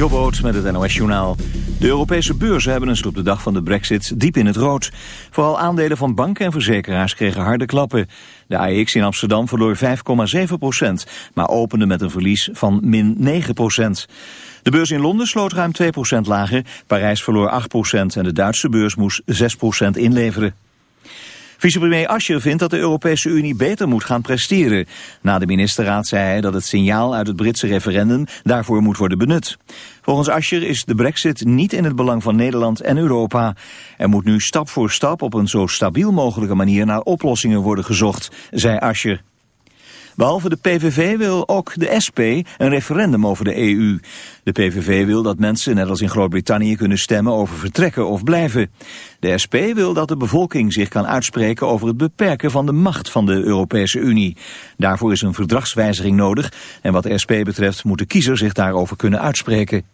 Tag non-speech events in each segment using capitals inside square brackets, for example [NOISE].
Jobboot met het NOS Journaal. De Europese beurzen hebben een op de dag van de brexit diep in het rood. Vooral aandelen van banken en verzekeraars kregen harde klappen. De AEX in Amsterdam verloor 5,7 procent, maar opende met een verlies van min 9 procent. De beurs in Londen sloot ruim 2 procent lager, Parijs verloor 8 procent en de Duitse beurs moest 6 procent inleveren. Vicepremier Ascher vindt dat de Europese Unie beter moet gaan presteren. Na de ministerraad zei hij dat het signaal uit het Britse referendum daarvoor moet worden benut. Volgens Ascher is de brexit niet in het belang van Nederland en Europa. Er moet nu stap voor stap op een zo stabiel mogelijke manier naar oplossingen worden gezocht, zei Ascher. Behalve de PVV wil ook de SP een referendum over de EU. De PVV wil dat mensen, net als in Groot-Brittannië, kunnen stemmen over vertrekken of blijven. De SP wil dat de bevolking zich kan uitspreken over het beperken van de macht van de Europese Unie. Daarvoor is een verdragswijziging nodig en wat de SP betreft moet de kiezer zich daarover kunnen uitspreken.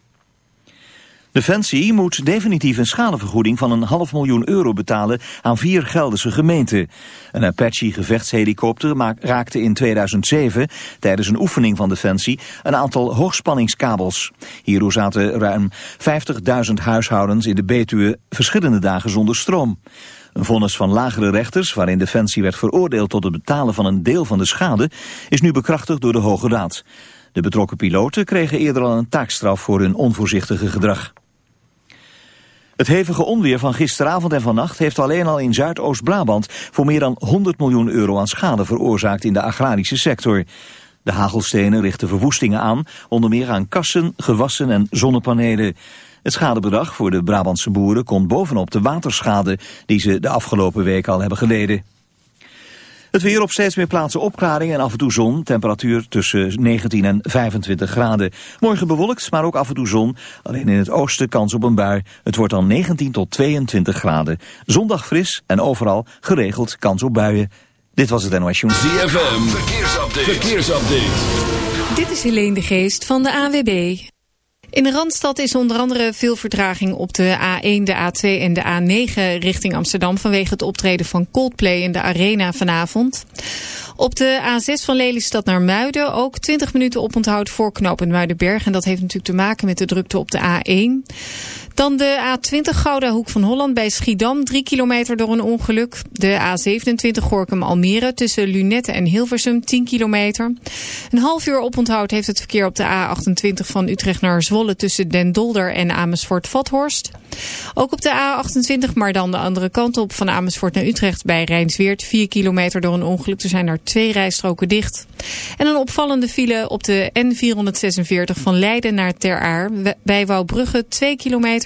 Defensie moet definitief een schadevergoeding van een half miljoen euro betalen aan vier Gelderse gemeenten. Een Apache-gevechtshelikopter raakte in 2007 tijdens een oefening van Defensie een aantal hoogspanningskabels. Hierdoor zaten ruim 50.000 huishoudens in de Betuwe verschillende dagen zonder stroom. Een vonnis van lagere rechters, waarin Defensie werd veroordeeld tot het betalen van een deel van de schade, is nu bekrachtigd door de Hoge Raad. De betrokken piloten kregen eerder al een taakstraf voor hun onvoorzichtige gedrag. Het hevige onweer van gisteravond en vannacht heeft alleen al in Zuidoost-Brabant voor meer dan 100 miljoen euro aan schade veroorzaakt in de agrarische sector. De hagelstenen richten verwoestingen aan, onder meer aan kassen, gewassen en zonnepanelen. Het schadebedrag voor de Brabantse boeren komt bovenop de waterschade die ze de afgelopen week al hebben geleden. Het weer op steeds meer plaatsen opklaring en af en toe zon. Temperatuur tussen 19 en 25 graden. Morgen bewolkt, maar ook af en toe zon. Alleen in het oosten kans op een bui. Het wordt dan 19 tot 22 graden. Zondag fris en overal geregeld kans op buien. Dit was het NOS Journal. ZFM, verkeersupdate. verkeersupdate. Dit is Helene de Geest van de AWB. In de Randstad is onder andere veel vertraging op de A1, de A2 en de A9 richting Amsterdam... vanwege het optreden van Coldplay in de Arena vanavond. Op de A6 van Lelystad naar Muiden ook 20 minuten oponthoud voor knooppunt Muidenberg. En dat heeft natuurlijk te maken met de drukte op de A1. Dan de A20 Gouda Hoek van Holland bij Schiedam. 3 kilometer door een ongeluk. De A27 Gorkum Almere tussen Lunette en Hilversum. 10 kilometer. Een half uur oponthoud heeft het verkeer op de A28 van Utrecht naar Zwolle tussen Den Dolder en Amersfoort-Vathorst. Ook op de A28, maar dan de andere kant op van Amersfoort naar Utrecht bij Rijnsweert. 4 kilometer door een ongeluk. Er zijn er twee rijstroken dicht. En een opvallende file op de N446 van Leiden naar Ter Aar. Bij Wouwbrugge 2 kilometer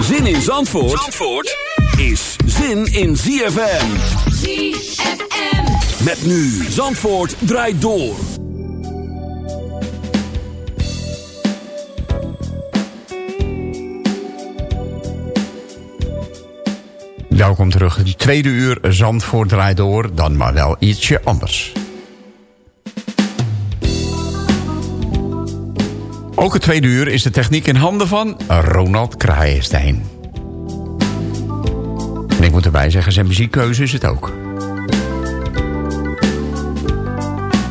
Zin in Zandvoort, Zandvoort is zin in ZFM. ZFM. Met nu Zandvoort draait door. Welkom terug. Die tweede uur Zandvoort draait door, dan maar wel ietsje anders. Ook het tweede uur is de techniek in handen van Ronald Kraaienstein. En ik moet erbij zeggen, zijn muziekkeuze is het ook.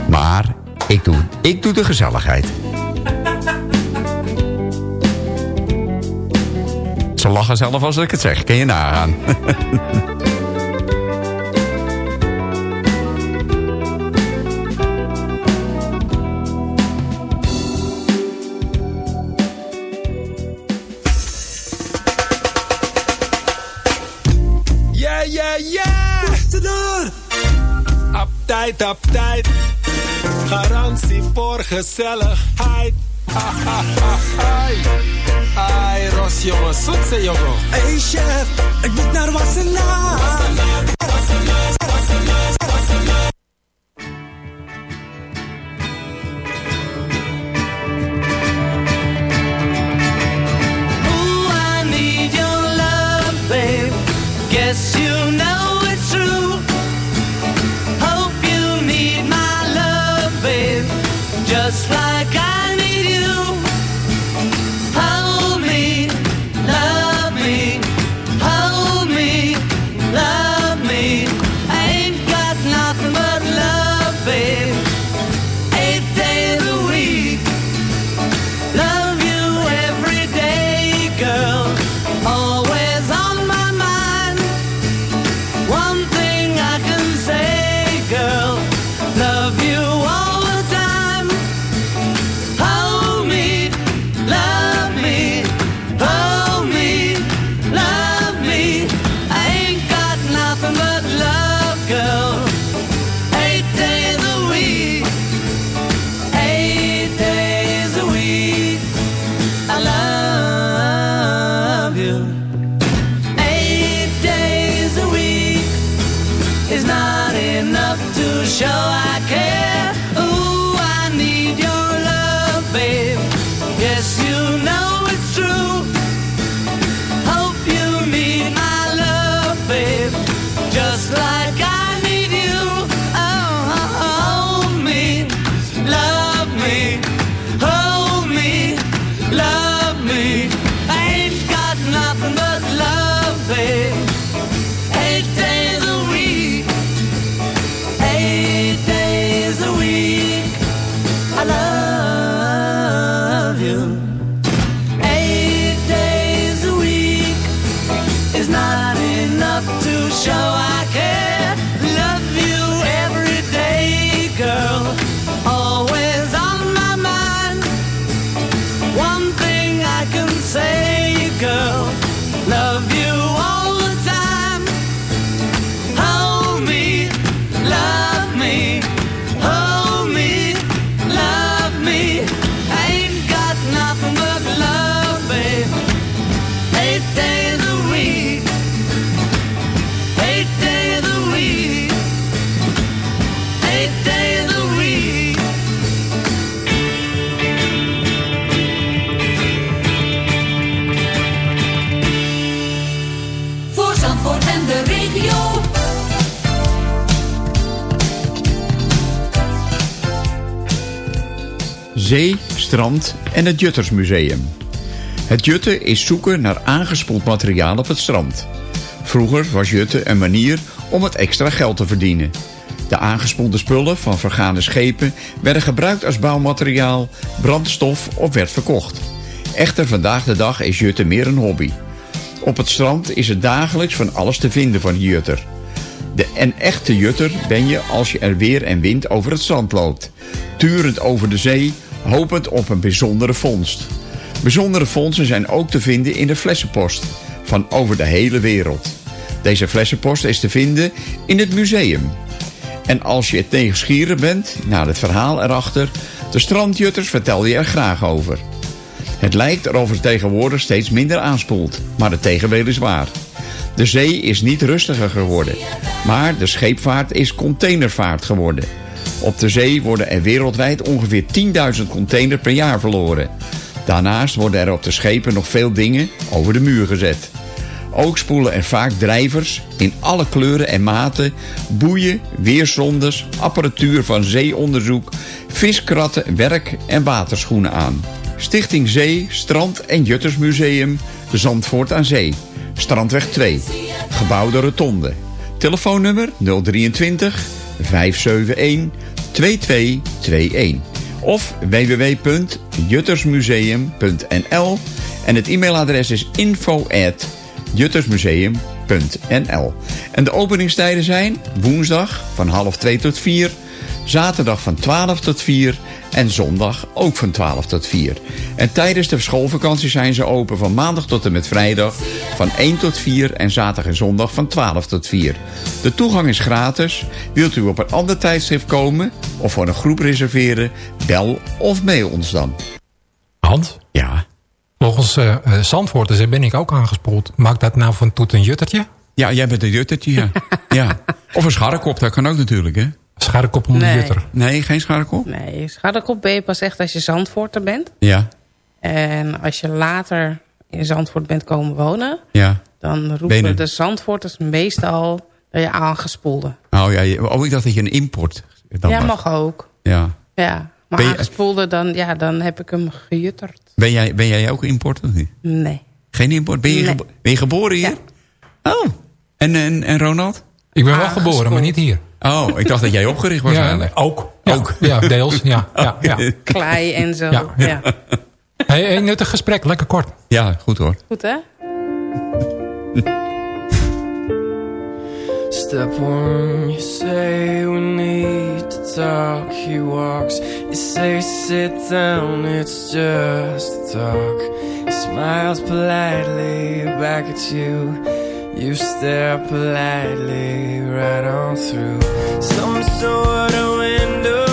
Maar ik doe, ik doe de gezelligheid. Ze lachen zelf als ik het zeg, kun je nagaan. [LAUGHS] tijd, tap tijd. Garantie voor gezelligheid. Ha, ha, ha, hai. Ai, Ros, jongen, zoetse, jongen. Hey chef, ik moet naar Wassenaar. Ooh, strand en het Juttersmuseum. Het jutten is zoeken naar aangespoeld materiaal op het strand. Vroeger was jutten een manier om het extra geld te verdienen. De aangespoelde spullen van vergane schepen werden gebruikt als bouwmateriaal, brandstof of werd verkocht. Echter vandaag de dag is jutten meer een hobby. Op het strand is er dagelijks van alles te vinden van jutter. De en echte jutter ben je als je er weer en wind over het strand loopt. Turend over de zee, hopend op een bijzondere vondst. Bijzondere vondsten zijn ook te vinden in de flessenpost van over de hele wereld. Deze flessenpost is te vinden in het museum. En als je het nieuwsgierig bent naar het verhaal erachter, de strandjutters vertel je er graag over. Het lijkt erover tegenwoordig steeds minder aanspoelt, maar het tegendeel is waar. De zee is niet rustiger geworden, maar de scheepvaart is containervaart geworden. Op de zee worden er wereldwijd ongeveer 10.000 containers per jaar verloren. Daarnaast worden er op de schepen nog veel dingen over de muur gezet. Ook spoelen er vaak drijvers in alle kleuren en maten, boeien, weersondes, apparatuur van zeeonderzoek, viskratten, werk- en waterschoenen aan. Stichting Zee, Strand en Juttersmuseum, Zandvoort aan Zee. Strandweg 2, gebouw de Rotonde. Telefoonnummer 023 571 2221 of www.juttersmuseum.nl en het e-mailadres is info at juttersmuseum.nl En de openingstijden zijn woensdag van half 2 tot 4, Zaterdag van 12 tot 4 en zondag ook van 12 tot 4. En tijdens de schoolvakantie zijn ze open van maandag tot en met vrijdag van 1 tot 4 en zaterdag en zondag van 12 tot 4. De toegang is gratis. Wilt u op een ander tijdstip komen of voor een groep reserveren? Bel of mail ons dan. Hand? Ja. Volgens uh, ben ik ook aangespoeld. Maakt dat nou van toet een juttertje? Ja, jij bent een juttertje, ja. [LAUGHS] ja. Of een scharrekop, dat kan ook natuurlijk, hè? Scharrekop om Nee. Nee, geen scharrekop? Nee, Schadderkop ben je pas echt als je Zandvoorter bent. Ja, En als je later in Zandvoort bent komen wonen... ja. dan roepen je- de Zandvoorters meestal dat je aangespoelde. Oh ja, je- oh, ik dacht dat je een import dan ja, was. mag ook. Ja. Ja, maar Ben je- aangespoelde, dan, ja, dan heb ik hem gejutterd. Ben jij, ben jij ook import of niet? Nee. Geen import? Ben je, Nee. gebo- ben je geboren hier? Oh. En, en, en Ronald? Ik ben wel Aangespoeld. geboren, maar niet hier. Oh, ik dacht dat jij opgericht was Ja, eigenlijk. ook. Ja, Ook. Ja, deels. Ja, [LAUGHS] ja, ja. Klei en zo. Ja, Ja. Hey, een nuttig gesprek, lekker kort. Ja, goed hoor. Goed, hè? [LAUGHS] Step one, you say we need to talk. He walks, you say sit down, it's just talk. He smiles politely back at you. You stare politely right on through some sort of window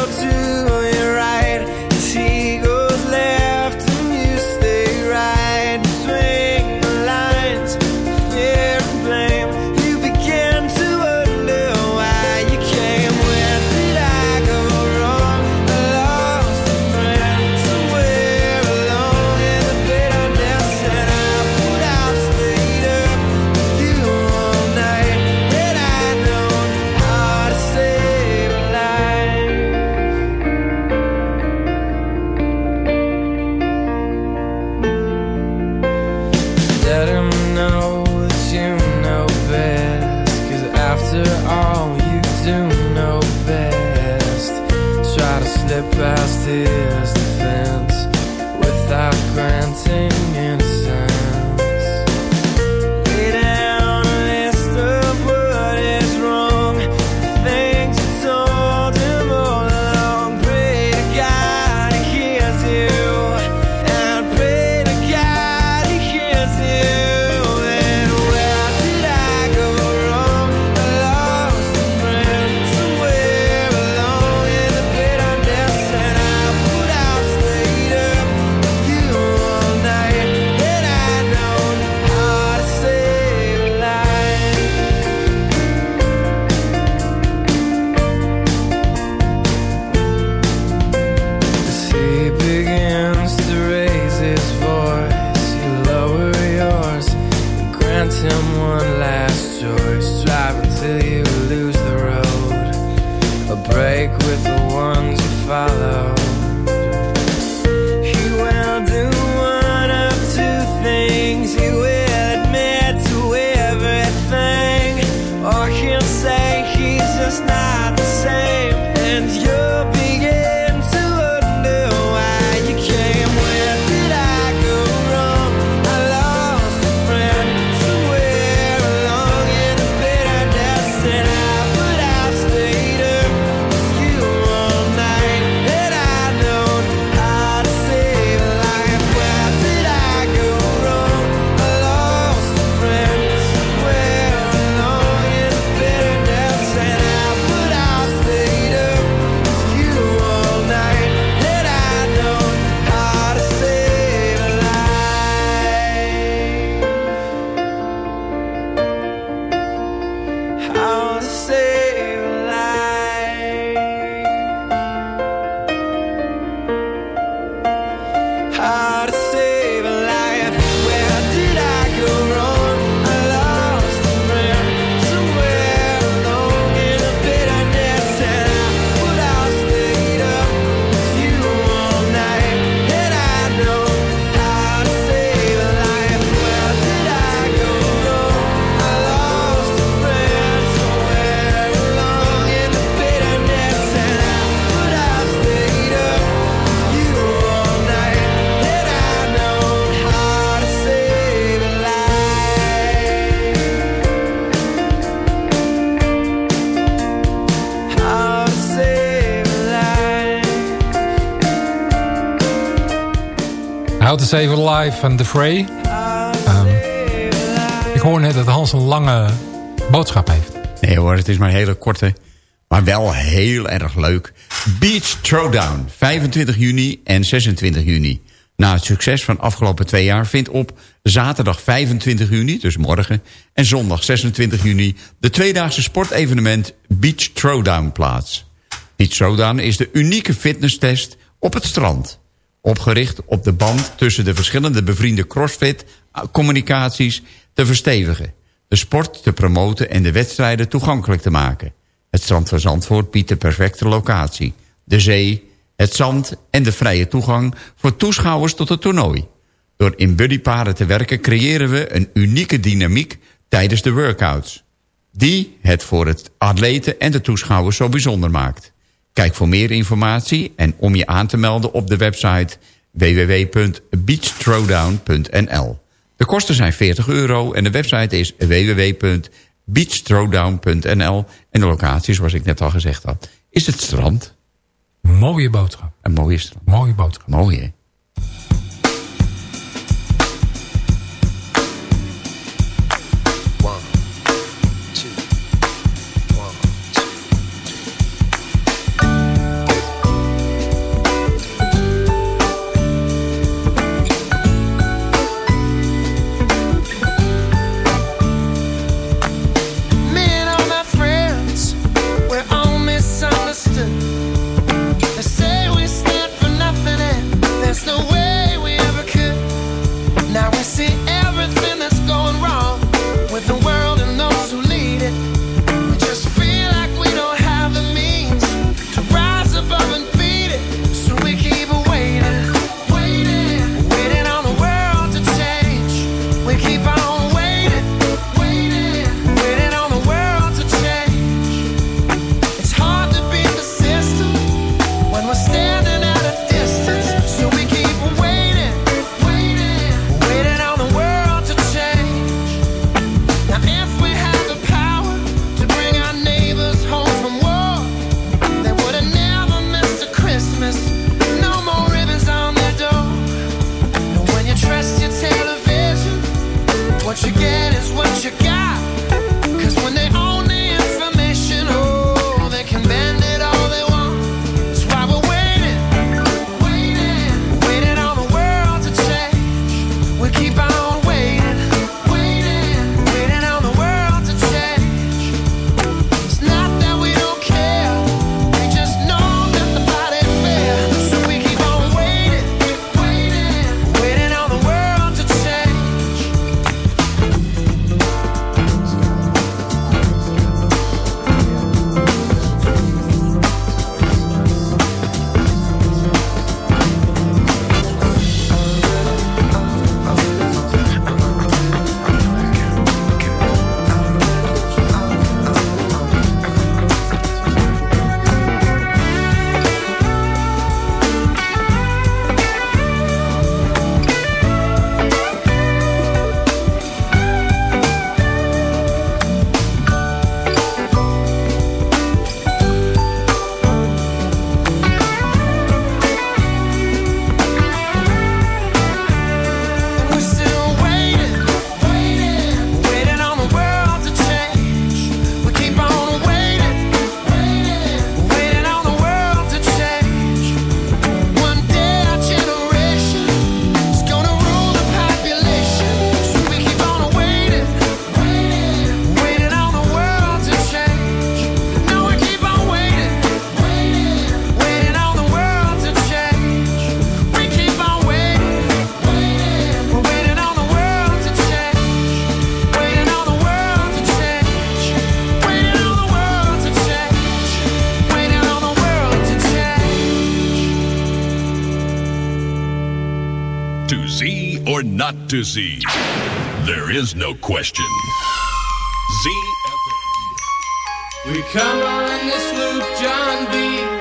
How to Save a Life van The Fray. Ehm, ik hoor net dat Hans een lange boodschap heeft. Nee hoor, het is maar een hele korte. Maar wel heel erg leuk. Beach Throwdown, 25 juni en 26 juni. Na het succes van de afgelopen twee jaar vindt op zaterdag 25 juni, dus morgen... en zondag 26 juni de tweedaagse sportevenement Beach Throwdown plaats. Beach Throwdown is de unieke fitnesstest op het strand. Opgericht op de band tussen de verschillende bevriende crossfit-communicaties te verstevigen. De sport te promoten en de wedstrijden toegankelijk te maken. Het strand van Zandvoort biedt de perfecte locatie. De zee, het zand en de vrije toegang voor toeschouwers tot het toernooi. Door in buddyparen te werken creëren we een unieke dynamiek tijdens de workouts. Die het voor het atleten en de toeschouwers zo bijzonder maakt. Kijk voor meer informatie en om je aan te melden op de website www.beachthrowdown.nl. De kosten zijn 40 euro en de website is www.beachthrowdown.nl. En de locatie, zoals ik net al gezegd had, is het strand. Mooie boodschap. Een mooie strand. Mooie boodschap. Mooi, hè? así. To Z? There is no question. Z. We come on this loop, John B.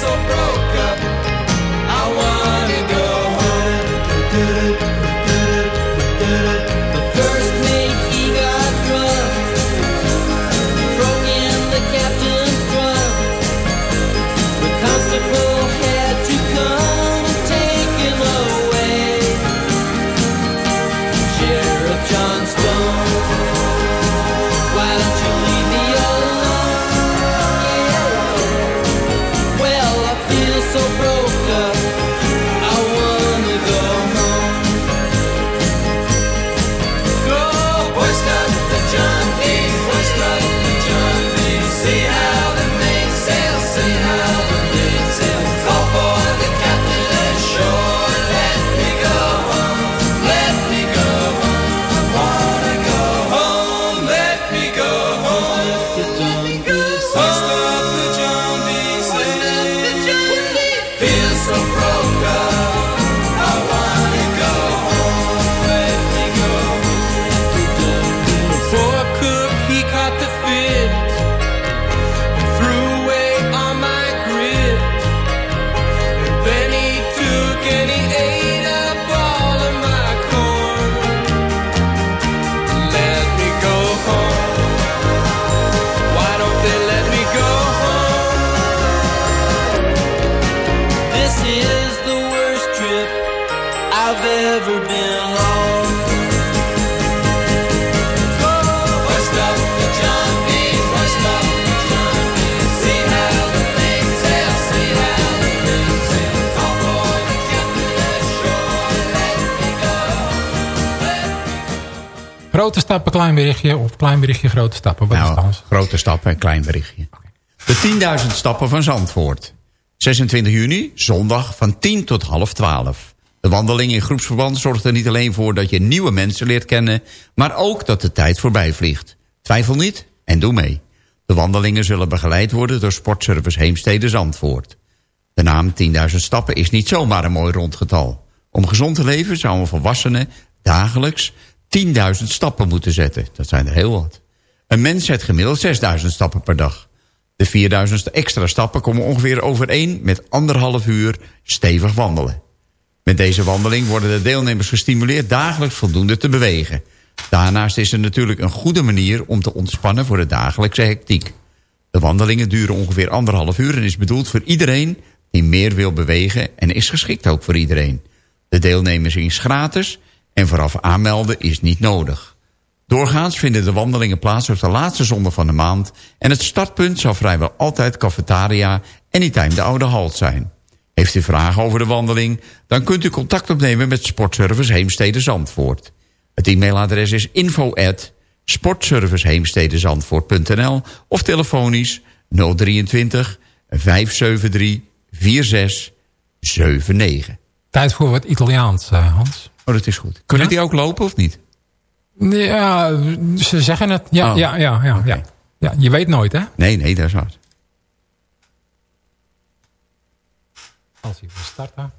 so proud. Grote stappen, klein berichtje of klein berichtje, grote stappen? Wat nou, is grote stappen en klein berichtje. De 10.000 stappen van Zandvoort. 26 juni, zondag van 10 tot half 12. De wandeling in groepsverband zorgt er niet alleen voor dat je nieuwe mensen leert kennen... maar ook dat de tijd voorbij vliegt. Twijfel niet en doe mee. De wandelingen zullen begeleid worden door Sportservice Heemstede Zandvoort. De naam 10.000 stappen is niet zomaar een mooi rondgetal. Om gezond te leven zou een volwassene dagelijks 10.000 stappen moeten zetten. Dat zijn er heel wat. Een mens zet gemiddeld 6.000 stappen per dag. De 4.000 extra stappen komen ongeveer overeen met anderhalf uur stevig wandelen. Met deze wandeling worden de deelnemers gestimuleerd dagelijks voldoende te bewegen. Daarnaast is het natuurlijk een goede manier om te ontspannen voor de dagelijkse hectiek. De wandelingen duren ongeveer anderhalf uur en is bedoeld voor iedereen die meer wil bewegen en is geschikt ook voor iedereen. De deelnemers is gratis en vooraf aanmelden is niet nodig. Doorgaans vinden de wandelingen plaats op de laatste zondag van de maand... en het startpunt zal vrijwel altijd cafetaria Anytime de Oude Halt zijn. Heeft u vragen over de wandeling... dan kunt u contact opnemen met Sportservice Heemstede Zandvoort. Het e-mailadres is info at sportserviceheemstedenzandvoort.nl of telefonisch 023 573 4679. Tijd voor wat Italiaans, uh, Hans. Oh, dat is goed. Kunnen ja? die ook lopen of niet? Ja, ze zeggen het. Ja, Oh. ja, ja, ja, ja. ja. Je weet nooit, hè? Nee, nee, dat is waar. Als hij wil starten.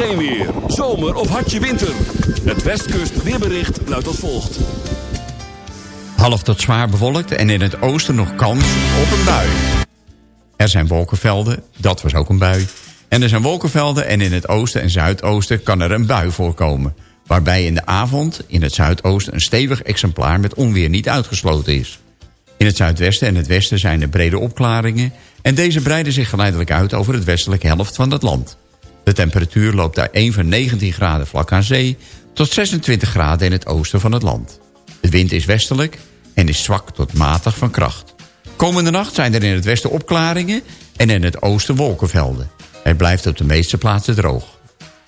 Geen weer. Zomer of hartje winter. Het Westkust weerbericht luidt als volgt. Half tot zwaar bewolkt en in het oosten nog kans op een bui. Er zijn wolkenvelden, dat was ook een bui. En er zijn wolkenvelden en in het oosten en zuidoosten kan er een bui voorkomen. Waarbij in de avond in het zuidoosten een stevig exemplaar met onweer niet uitgesloten is. In het zuidwesten en het westen zijn er brede opklaringen... en deze breiden zich geleidelijk uit over het westelijke helft van het land. De temperatuur loopt daar 1 van 19 graden vlak aan zee... tot 26 graden in het oosten van het land. De wind is westelijk en is zwak tot matig van kracht. Komende nacht zijn er in het westen opklaringen en in het oosten wolkenvelden. Het blijft op de meeste plaatsen droog.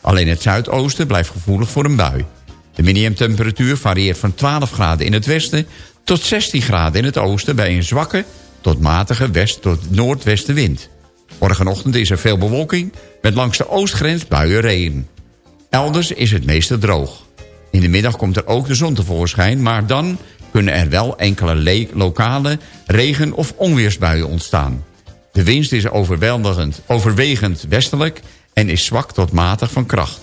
Alleen het zuidoosten blijft gevoelig voor een bui. De minimumtemperatuur varieert van 12 graden in het westen... tot 16 graden in het oosten bij een zwakke tot matige west- tot noordwestenwind. Morgenochtend is er veel bewolking met langs de oostgrens buien regen. Elders is het meeste droog. In de middag komt er ook de zon tevoorschijn... maar dan kunnen er wel enkele lokale regen- of onweersbuien ontstaan. De wind is overweldigend, overwegend westelijk en is zwak tot matig van kracht.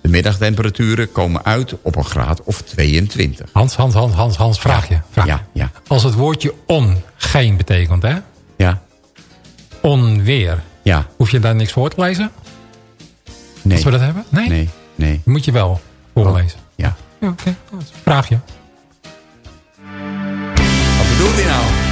De middagtemperaturen komen uit op een graad of 22. Hans, Hans, Hans, Hans, Hans, vraag je. Vraag ja, ja. Als het woordje on geen betekent, hè? Ja. Onweer. Ja. Hoef je daar niks voor te lezen? Nee. Als we dat hebben? Nee? Nee. nee. Moet je wel voorlezen. Oh, ja. ja Oké, okay. vraag je. Wat bedoelt hij nou?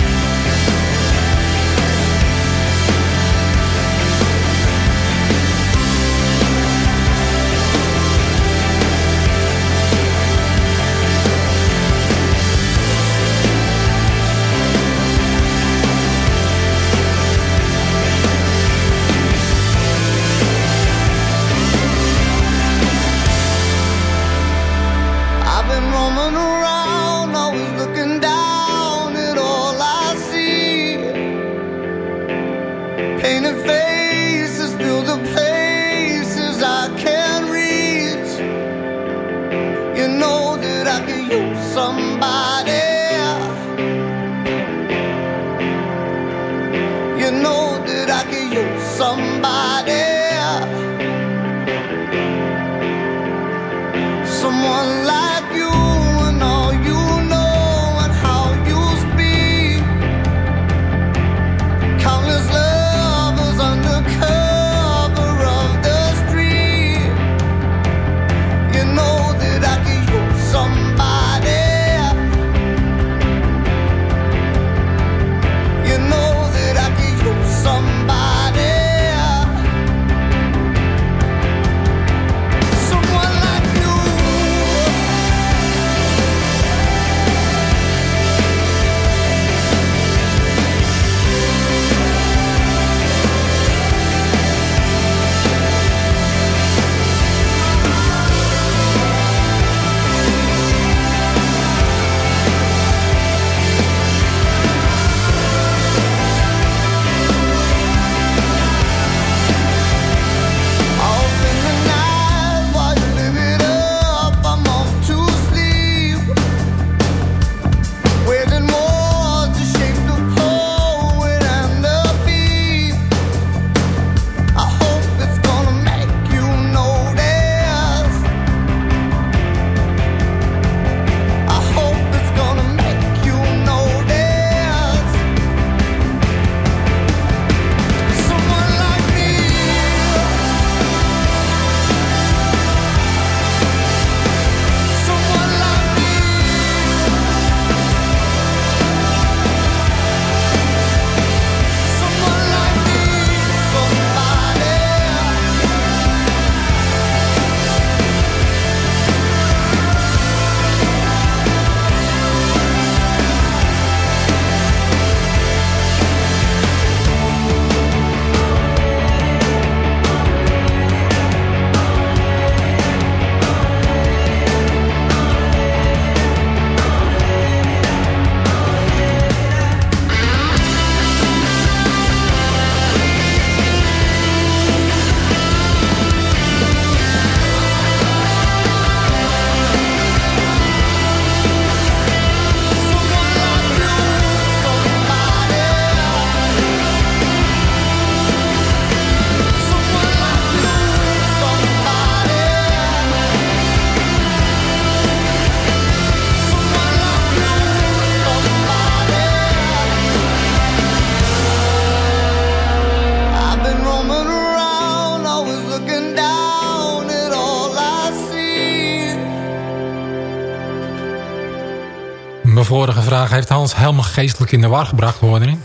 Helemaal geestelijk in de war gebracht, hoorde ik?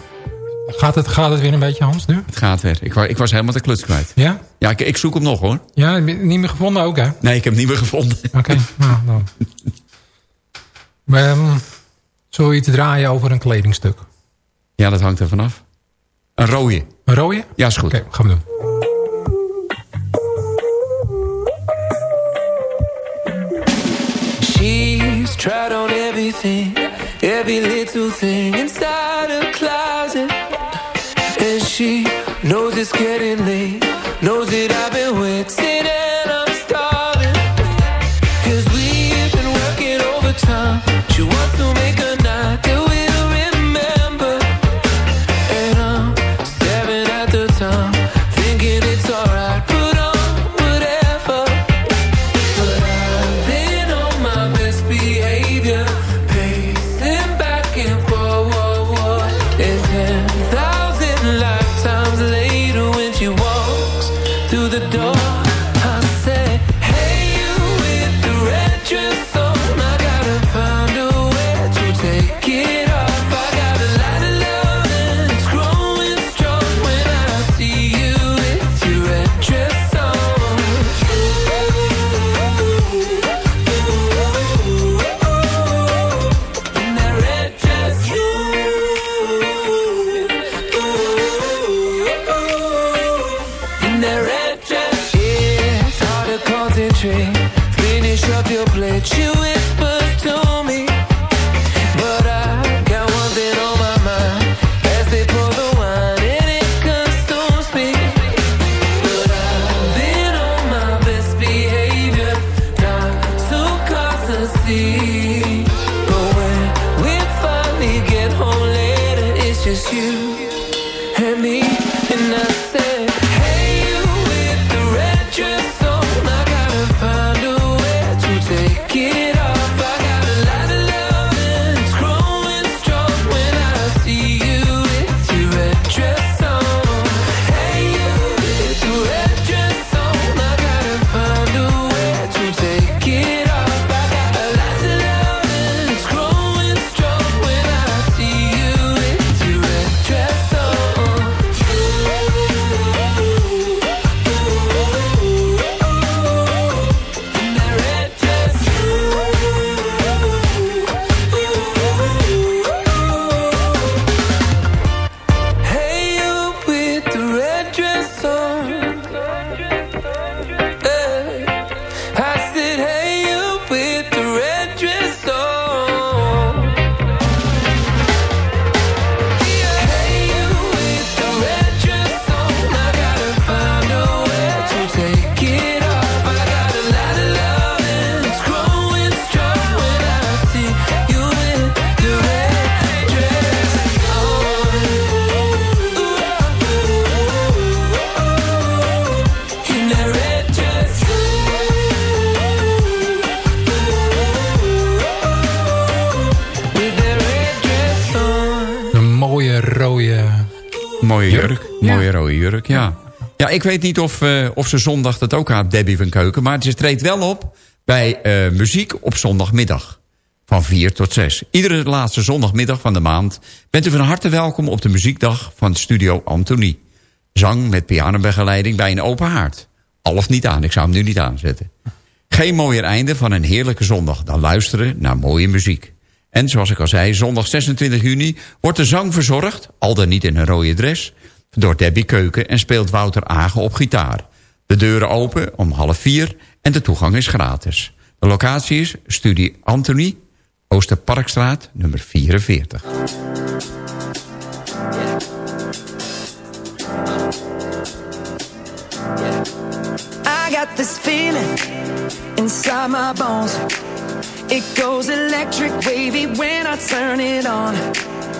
Gaat het, gaat het weer een beetje, Hans, nu? Het gaat weer. Ik, ik was helemaal de kluts kwijt. Ja? Ja, ik, ik zoek hem nog hoor. Ja, niet meer gevonden ook, hè? Oké, Nee, ik heb hem niet meer gevonden. [LAUGHS] nou, dan. [LAUGHS] Maar, ehm, Zullen we iets draaien over een kledingstuk? Ja, dat hangt er vanaf. Een rode. Een rode? Ja, is goed. Oké, gaan we doen. She's tried on everything, every little thing inside her closet. And she knows it's getting late, knows that I've been waiting and I'm starving. Cause we've been working overtime. She wants to make a just you Ja, ik weet niet of, eh, of ze zondag dat ook had, Debbie van Keuken. Maar ze treedt wel op bij eh, muziek op zondagmiddag. Van 4 tot 6. Iedere laatste zondagmiddag van de maand bent u van harte welkom op de muziekdag van Studio Antonie. Zang met pianobegeleiding bij een open haard. Al of niet aan, ik zou hem nu niet aanzetten. Geen mooier einde van een heerlijke zondag dan luisteren naar mooie muziek. En zoals ik al zei, zondag 26 juni wordt de zang verzorgd... al dan niet in een rode dress, door Debbie Keuken... en speelt Wouter Agen op gitaar. De deuren open om half vier en de toegang is gratis. De locatie is Studie Anthony, Oosterparkstraat, nummer 44. I got this feeling. It goes electric wavy when I turn it on.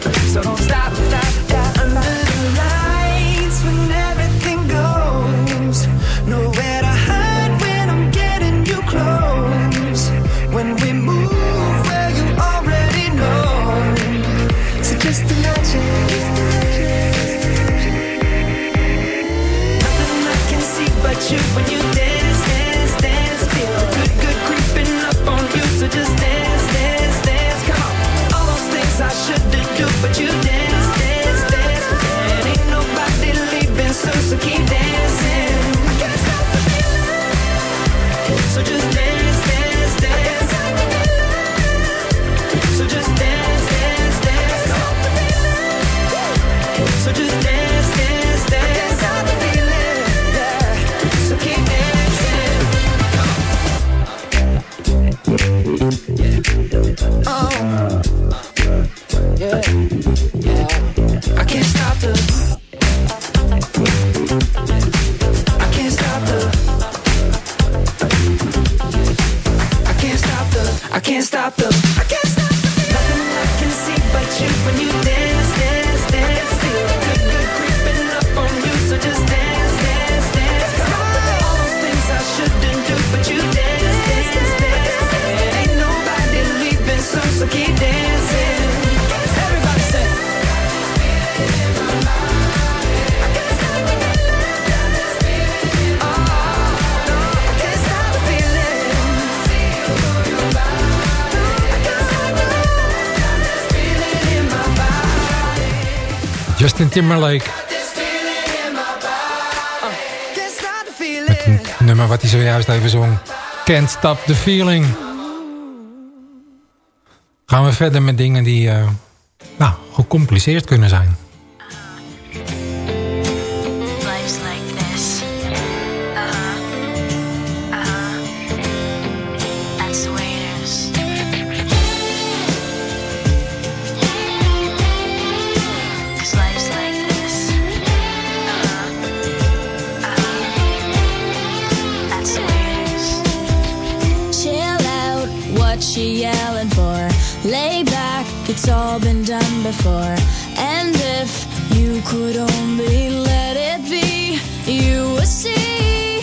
so don't stop, stop, stop. Justin Timberlake. Het nummer wat hij zojuist even zong. Can't Stop the Feeling. Gaan we verder met dingen die eh, nou, gecompliceerd kunnen zijn. could only let it be, you will see.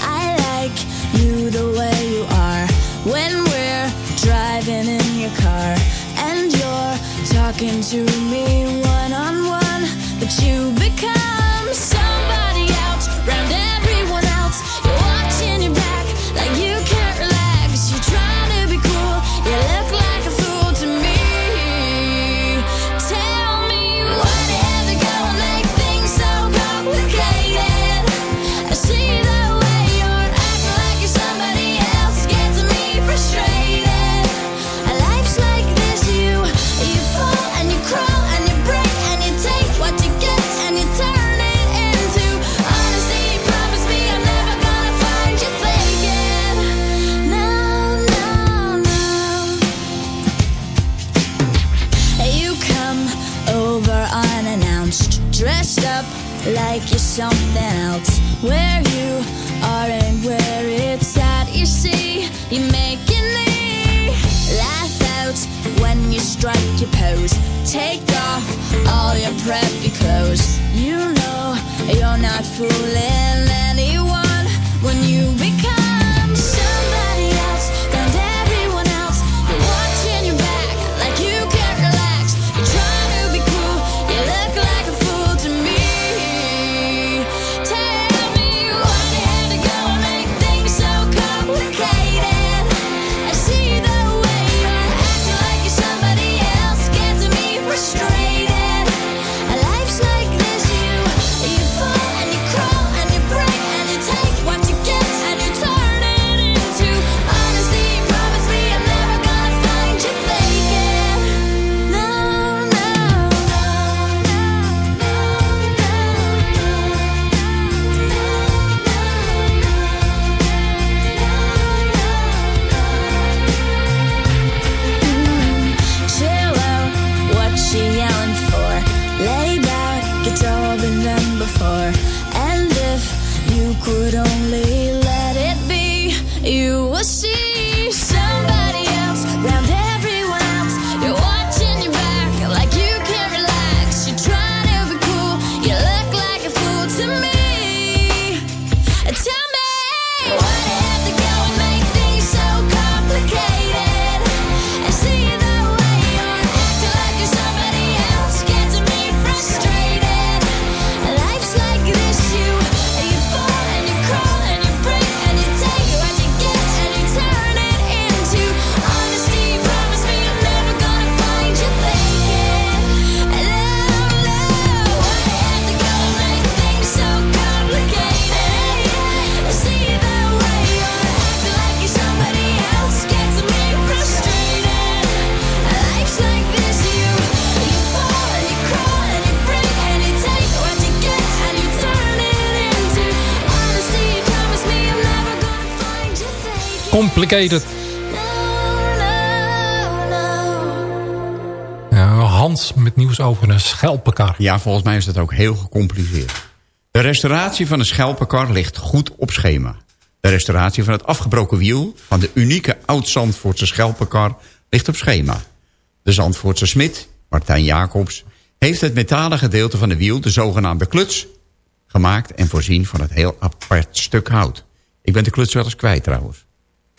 I like you the way you are when we're driving in your car and you're talking to me. Complicated. Hans met nieuws over een schelpenkar. Ja, volgens mij is dat ook heel gecompliceerd. De restauratie van een schelpenkar ligt goed op schema. De restauratie van het afgebroken wiel van de unieke oud-Zandvoortse schelpenkar ligt op schema. De Zandvoortse smid, Martijn Jacobs, heeft het metalen gedeelte van de wiel, de zogenaamde kluts, gemaakt en voorzien van het heel apart stuk hout. Ik ben de kluts wel eens kwijt trouwens.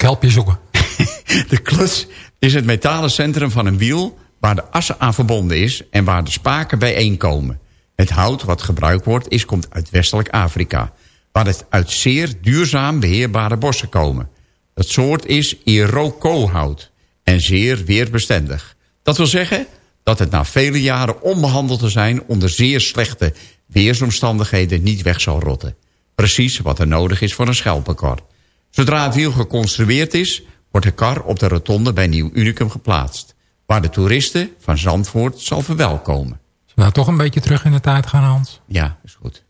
Ik zoeken. [LAUGHS] De kluts is het metalen centrum van een wiel waar de assen aan verbonden is en waar de spaken bijeenkomen. Het hout wat gebruikt wordt is, komt uit westelijk Afrika, waar het uit zeer duurzaam beheerbare bossen komen. Het soort is Iroko-hout en zeer weerbestendig. Dat wil zeggen dat het na vele jaren onbehandeld te zijn onder zeer slechte weersomstandigheden niet weg zal rotten. Precies wat er nodig is voor een schelpenkar. Zodra het wiel geconstrueerd is, wordt de kar op de rotonde bij Nieuw Unicum geplaatst. Waar de toeristen van Zandvoort zal verwelkomen. Zullen we nou toch een beetje terug in de tijd gaan, Hans? Ja, is goed.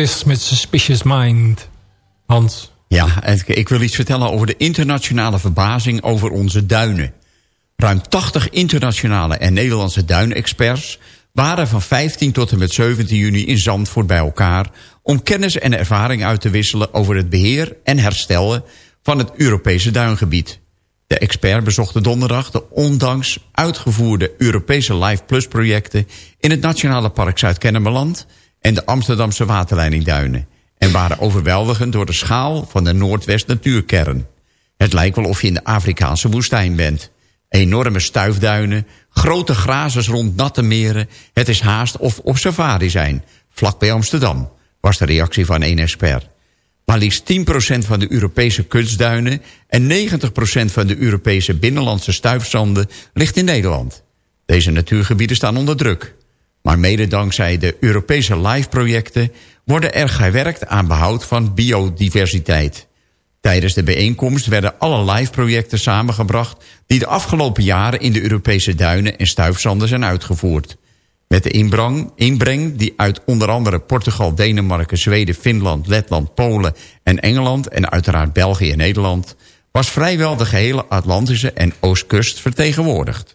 Met Suspicious Mind. Hans. Ja, ik, wil iets vertellen over de internationale verbazing over onze duinen. Ruim 80 internationale en Nederlandse duinexperts waren van 15 tot en met 17 juni in Zandvoort bij elkaar... om kennis en ervaring uit te wisselen over het beheer en herstellen van het Europese duingebied. De expert bezocht donderdag de ondanks uitgevoerde Europese Life Plus projecten... in het Nationale Park Zuid-Kennemerland en de Amsterdamse waterleidingduinen... en waren overweldigend door de schaal van de Noordwest natuurkern. Het lijkt wel of je in de Afrikaanse woestijn bent. Enorme stuifduinen, grote grazers rond natte meren... het is haast of op safari zijn, vlak bij Amsterdam... was de reactie van één expert. Maar liefst 10% van de Europese kunstduinen... en 90% van de Europese binnenlandse stuifzanden ligt in Nederland. Deze natuurgebieden staan onder druk. Maar mede dankzij de Europese LIFE-projecten... worden er gewerkt aan behoud van biodiversiteit. Tijdens de bijeenkomst werden alle LIFE-projecten samengebracht... die de afgelopen jaren in de Europese duinen en stuifzanden zijn uitgevoerd. Met de inbreng, inbreng die uit onder andere Portugal, Denemarken, Zweden, Finland, Letland, Polen en Engeland... en uiteraard België en Nederland... was vrijwel de gehele Atlantische en Oostkust vertegenwoordigd.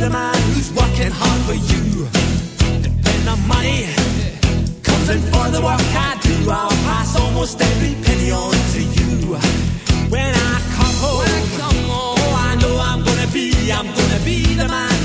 the man who's working hard for you. And when the money comes in for the work I do, I'll pass almost every penny on to you. When I come home, oh, I know I'm gonna be, I'm gonna be the man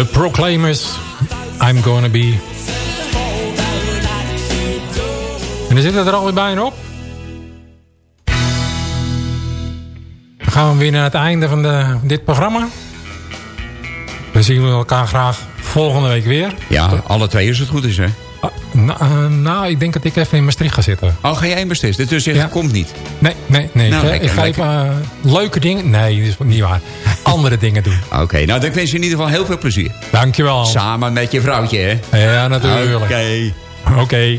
The Proclaimers, I'm Gonna Be. En dan zitten er alweer bijna op. Dan gaan we weer naar het einde van de, dit programma. We zien elkaar graag volgende week weer. Ja, alle twee als het goed is, hè? Ah, nou, nou, ik denk dat ik even in Maastricht ga zitten. Oh, ga jij in Maastricht? Dus je Ja. komt niet? Nee, nee, nee. Nou, ik, lekker, ik ga even eh, leuke dingen... Nee, dat is niet waar. [LAUGHS] Andere dingen doen. Oké, nou dan wens je in ieder geval heel veel plezier. Dankjewel. Samen met je vrouwtje, hè? Ja, natuurlijk. Oké. Oké.